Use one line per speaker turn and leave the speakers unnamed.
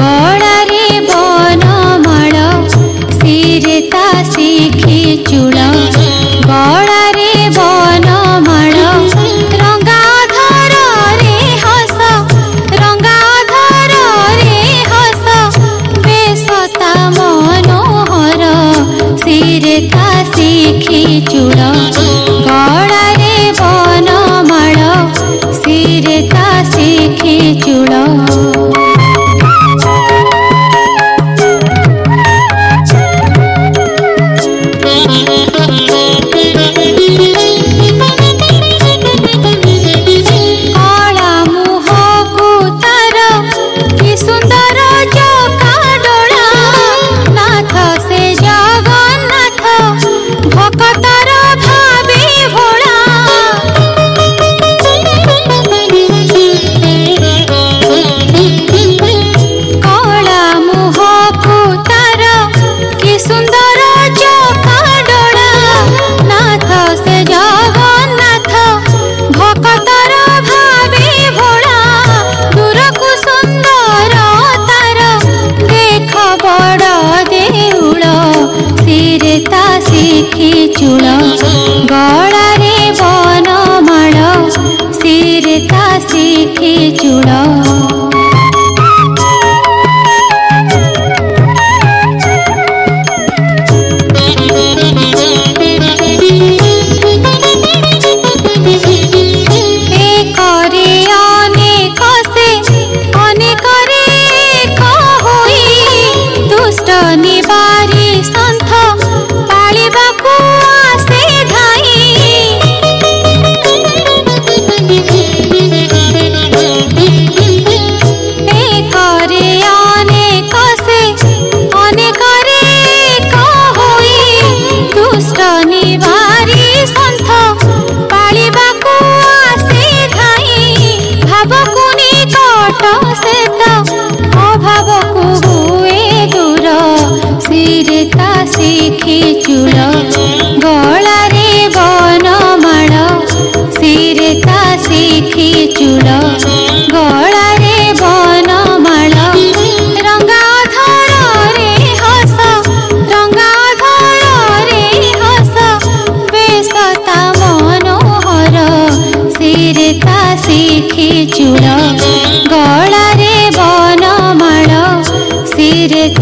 गडारी बन भ सिरेखिचुड गी बन भर हस। रङ्गर हस। बेसो मनोहर। सिरेखिचुड सीखी चुड़ा गे बनमाूड गलारे बनमाण सिरेड